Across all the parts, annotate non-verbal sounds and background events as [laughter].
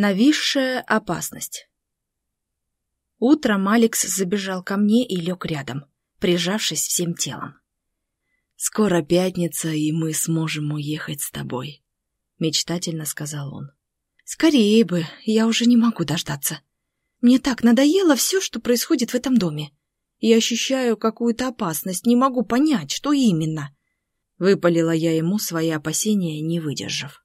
Нависшая опасность. Утром Алекс забежал ко мне и лег рядом, прижавшись всем телом. «Скоро пятница, и мы сможем уехать с тобой», — мечтательно сказал он. «Скорее бы, я уже не могу дождаться. Мне так надоело все, что происходит в этом доме. Я ощущаю какую-то опасность, не могу понять, что именно». Выпалила я ему свои опасения, не выдержав.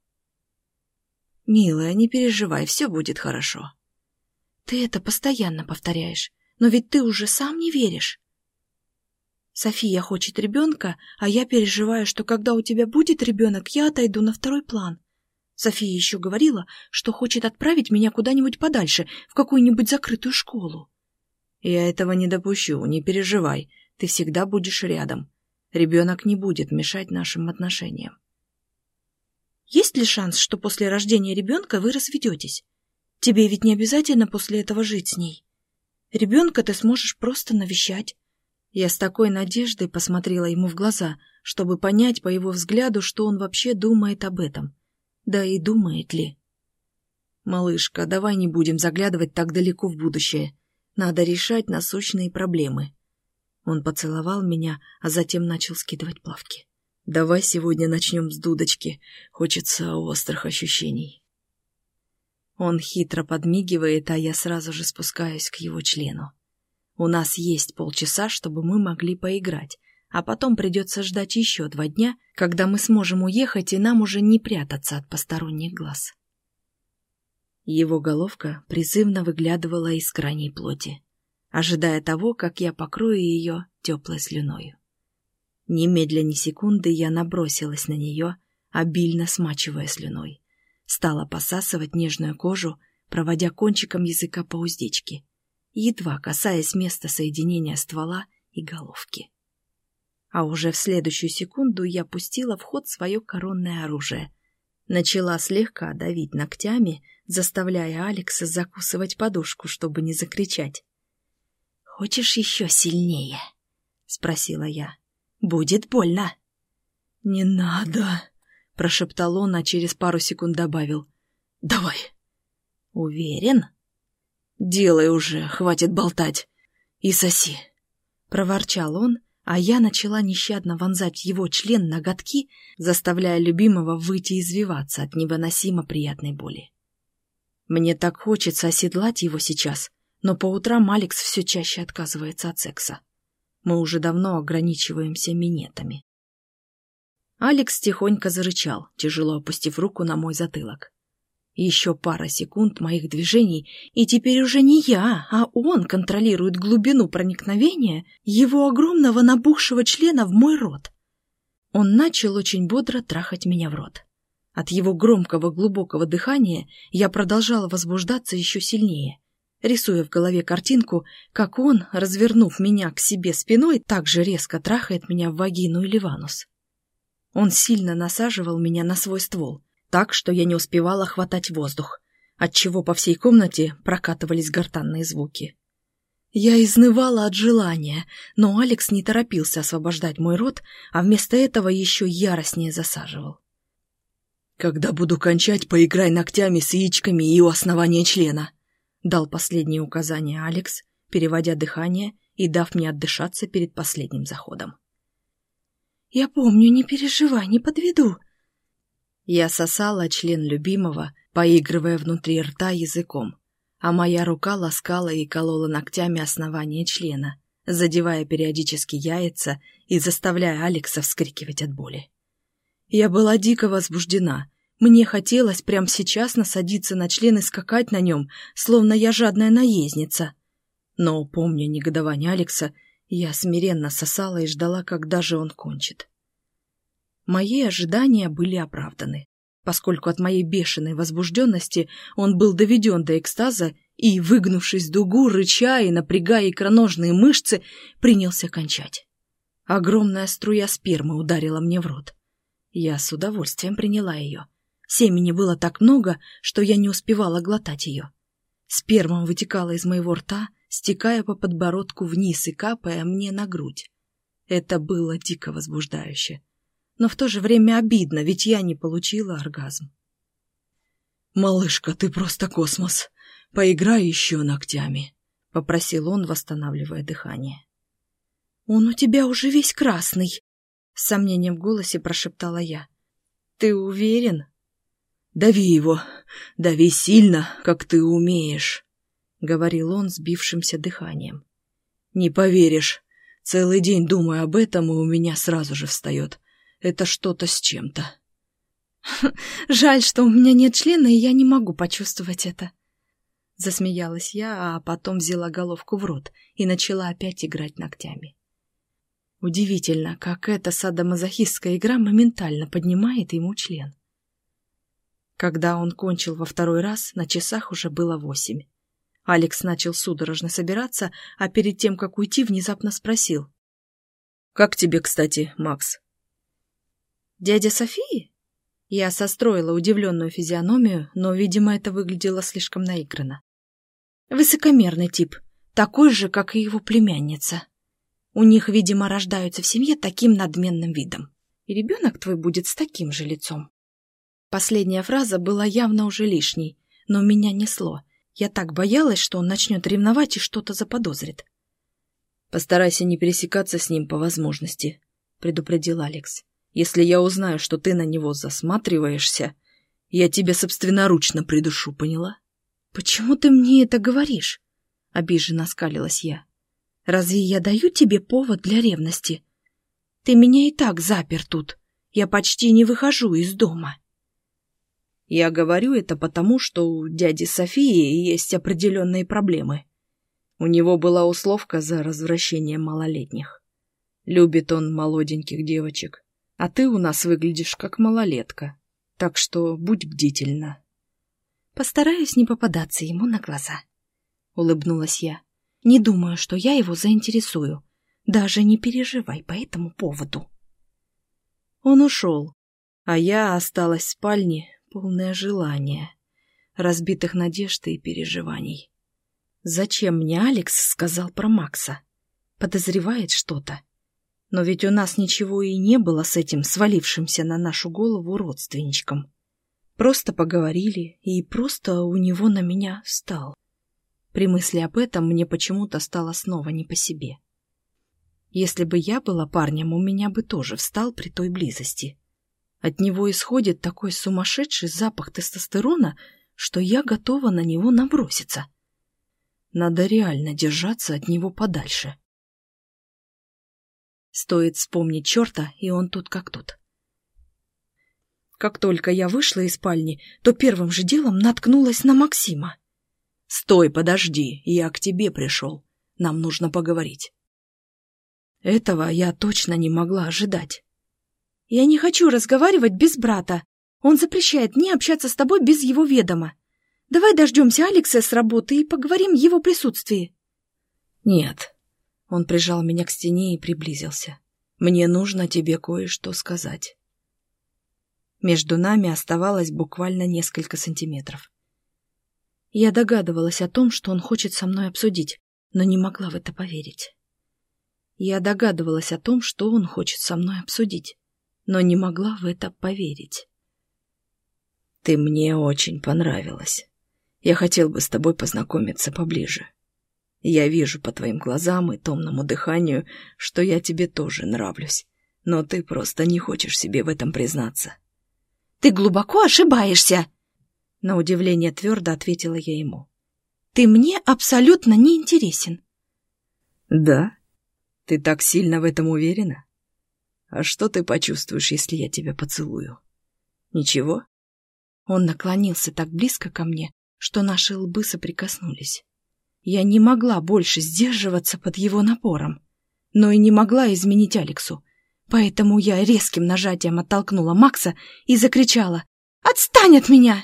«Милая, не переживай, все будет хорошо». «Ты это постоянно повторяешь, но ведь ты уже сам не веришь». София хочет ребенка, а я переживаю, что когда у тебя будет ребенок, я отойду на второй план. София еще говорила, что хочет отправить меня куда-нибудь подальше, в какую-нибудь закрытую школу. Я этого не допущу, не переживай, ты всегда будешь рядом. Ребенок не будет мешать нашим отношениям. Есть ли шанс, что после рождения ребенка вы разведетесь? Тебе ведь не обязательно после этого жить с ней. Ребенка ты сможешь просто навещать. Я с такой надеждой посмотрела ему в глаза, чтобы понять по его взгляду, что он вообще думает об этом. Да и думает ли. «Малышка, давай не будем заглядывать так далеко в будущее. Надо решать насущные проблемы». Он поцеловал меня, а затем начал скидывать плавки. Давай сегодня начнем с дудочки. Хочется острых ощущений. Он хитро подмигивает, а я сразу же спускаюсь к его члену. У нас есть полчаса, чтобы мы могли поиграть, а потом придется ждать еще два дня, когда мы сможем уехать, и нам уже не прятаться от посторонних глаз. Его головка призывно выглядывала из крайней плоти, ожидая того, как я покрою ее теплой слюною. Немедля ни секунды я набросилась на нее, обильно смачивая слюной. Стала посасывать нежную кожу, проводя кончиком языка по уздечке, едва касаясь места соединения ствола и головки. А уже в следующую секунду я пустила в ход свое коронное оружие. Начала слегка давить ногтями, заставляя Алекса закусывать подушку, чтобы не закричать. «Хочешь еще сильнее?» — спросила я. Будет больно. «Не надо», — прошептал он, а через пару секунд добавил. «Давай». «Уверен?» «Делай уже, хватит болтать. И соси», — проворчал он, а я начала нещадно вонзать его член ноготки, заставляя любимого выйти извиваться от невыносимо приятной боли. Мне так хочется оседлать его сейчас, но по утрам Алекс все чаще отказывается от секса. Мы уже давно ограничиваемся минетами. Алекс тихонько зарычал, тяжело опустив руку на мой затылок. Еще пара секунд моих движений, и теперь уже не я, а он контролирует глубину проникновения его огромного набухшего члена в мой рот. Он начал очень бодро трахать меня в рот. От его громкого глубокого дыхания я продолжала возбуждаться еще сильнее рисуя в голове картинку, как он, развернув меня к себе спиной, так же резко трахает меня в вагину или ванус. Он сильно насаживал меня на свой ствол, так, что я не успевала хватать воздух, отчего по всей комнате прокатывались гортанные звуки. Я изнывала от желания, но Алекс не торопился освобождать мой рот, а вместо этого еще яростнее засаживал. «Когда буду кончать, поиграй ногтями с яичками и у основания члена», Дал последние указания Алекс, переводя дыхание и дав мне отдышаться перед последним заходом. «Я помню, не переживай, не подведу». Я сосала член любимого, поигрывая внутри рта языком, а моя рука ласкала и колола ногтями основание члена, задевая периодически яйца и заставляя Алекса вскрикивать от боли. Я была дико возбуждена, мне хотелось прямо сейчас насадиться на член и скакать на нем, словно я жадная наездница. Но, помня негодование Алекса, я смиренно сосала и ждала, когда же он кончит. Мои ожидания были оправданы, поскольку от моей бешеной возбужденности он был доведен до экстаза и, выгнувшись дугу, рыча и напрягая икроножные мышцы, принялся кончать. Огромная струя спермы ударила мне в рот. Я с удовольствием приняла ее. Семени было так много, что я не успевала глотать ее. Сперма вытекала из моего рта, стекая по подбородку вниз и капая мне на грудь. Это было дико возбуждающе. Но в то же время обидно, ведь я не получила оргазм. «Малышка, ты просто космос. Поиграй еще ногтями», — попросил он, восстанавливая дыхание. «Он у тебя уже весь красный», — с сомнением в голосе прошептала я. «Ты уверен?» «Дави его, дави сильно, как ты умеешь», — говорил он сбившимся дыханием. «Не поверишь, целый день думаю об этом, и у меня сразу же встает. Это что-то с чем-то». [laughs] «Жаль, что у меня нет члена, и я не могу почувствовать это». Засмеялась я, а потом взяла головку в рот и начала опять играть ногтями. Удивительно, как эта садомазохистская игра моментально поднимает ему член. Когда он кончил во второй раз, на часах уже было восемь. Алекс начал судорожно собираться, а перед тем, как уйти, внезапно спросил. «Как тебе, кстати, Макс?» «Дядя Софии?» Я состроила удивленную физиономию, но, видимо, это выглядело слишком наигранно. «Высокомерный тип, такой же, как и его племянница. У них, видимо, рождаются в семье таким надменным видом. И ребенок твой будет с таким же лицом». Последняя фраза была явно уже лишней, но меня несло. Я так боялась, что он начнет ревновать и что-то заподозрит. «Постарайся не пересекаться с ним по возможности», — предупредил Алекс. «Если я узнаю, что ты на него засматриваешься, я тебя собственноручно придушу, поняла?» «Почему ты мне это говоришь?» — обиженно скалилась я. «Разве я даю тебе повод для ревности? Ты меня и так запер тут. Я почти не выхожу из дома». Я говорю это потому, что у дяди Софии есть определенные проблемы. У него была условка за развращение малолетних. Любит он молоденьких девочек, а ты у нас выглядишь как малолетка, так что будь бдительна. Постараюсь не попадаться ему на глаза, — улыбнулась я. Не думаю, что я его заинтересую. Даже не переживай по этому поводу. Он ушел, а я осталась в спальне, полное желание, разбитых надежд и переживаний. Зачем мне Алекс сказал про Макса? Подозревает что-то. Но ведь у нас ничего и не было с этим свалившимся на нашу голову родственничком. Просто поговорили, и просто у него на меня встал. При мысли об этом мне почему-то стало снова не по себе. Если бы я была парнем, у меня бы тоже встал при той близости. От него исходит такой сумасшедший запах тестостерона, что я готова на него наброситься. Надо реально держаться от него подальше. Стоит вспомнить черта, и он тут как тут. Как только я вышла из спальни, то первым же делом наткнулась на Максима. «Стой, подожди, я к тебе пришел. Нам нужно поговорить». Этого я точно не могла ожидать. Я не хочу разговаривать без брата. Он запрещает мне общаться с тобой без его ведома. Давай дождемся Алекса с работы и поговорим в его присутствии. Нет. Он прижал меня к стене и приблизился. Мне нужно тебе кое-что сказать. Между нами оставалось буквально несколько сантиметров. Я догадывалась о том, что он хочет со мной обсудить, но не могла в это поверить. Я догадывалась о том, что он хочет со мной обсудить но не могла в это поверить. «Ты мне очень понравилась. Я хотел бы с тобой познакомиться поближе. Я вижу по твоим глазам и томному дыханию, что я тебе тоже нравлюсь, но ты просто не хочешь себе в этом признаться». «Ты глубоко ошибаешься!» На удивление твердо ответила я ему. «Ты мне абсолютно не интересен». «Да? Ты так сильно в этом уверена?» А что ты почувствуешь, если я тебя поцелую? Ничего? Он наклонился так близко ко мне, что наши лбы соприкоснулись. Я не могла больше сдерживаться под его напором, но и не могла изменить Алексу. Поэтому я резким нажатием оттолкнула Макса и закричала «Отстань от меня!»